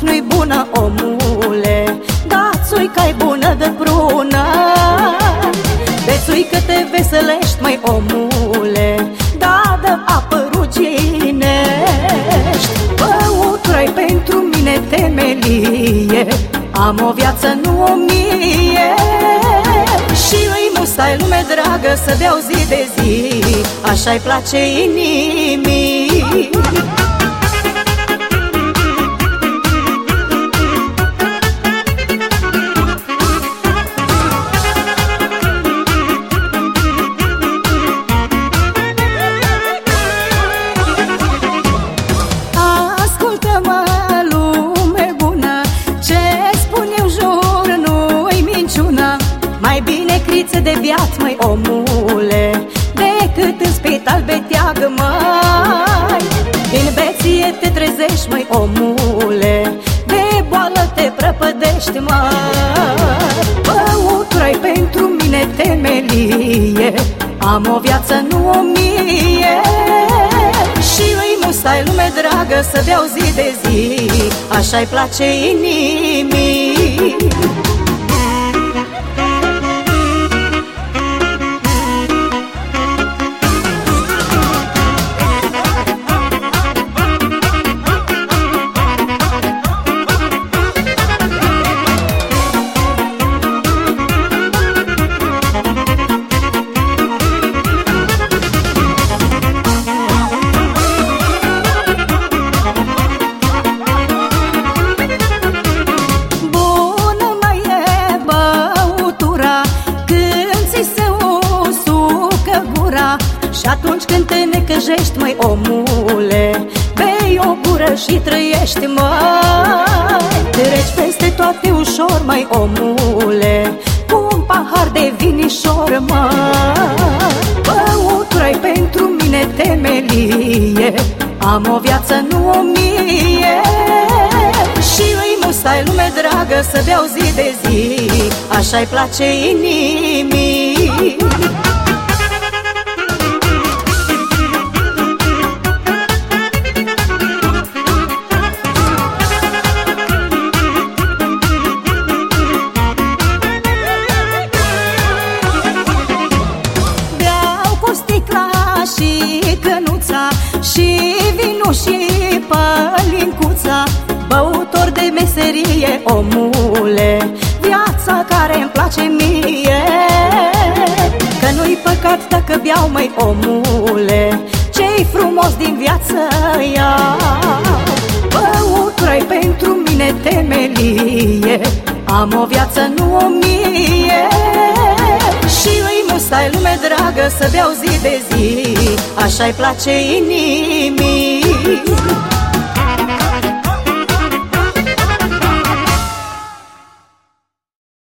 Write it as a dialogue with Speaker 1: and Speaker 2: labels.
Speaker 1: nici nu-i bună, omule Da, țuica-i bună de prună. De țuică te veselești, mai omule Da, dă apă ruginești. Băutura-i pentru mine temelie Am o viață, nu o mie. Și îi mustai lume dragă să beau zi de zi Așa-i place inimii. Criță de viață, măi omule Decât în spital beteagă, mai Din beție te trezești, măi omule De boală te prăpădești, măi. Băutura pentru mine temelie Am o viață, nu o mie. Și îi mustai lume dragă să beau zi de zi Așa-i place inimii Și atunci când te necăjești, măi omule Bei o gură și trăiești, măi. Treci peste toate ușor, măi omule Cu un pahar de vinișor, măi. Băutura pentru mine temelie Am o viață, nu o mie. Și îi mustai lume dragă să beau zi de zi Așa-i place inimii Băutor de meserie, omule Viața care îmi place mie. Că nu-i păcat dacă beau, măi omule Ce-i frumos din viață ea. Băutura pentru mine temelie Am o viață, nu o mie. Și îi mustai lume dragă să beau zi de zi Așa-i place inimii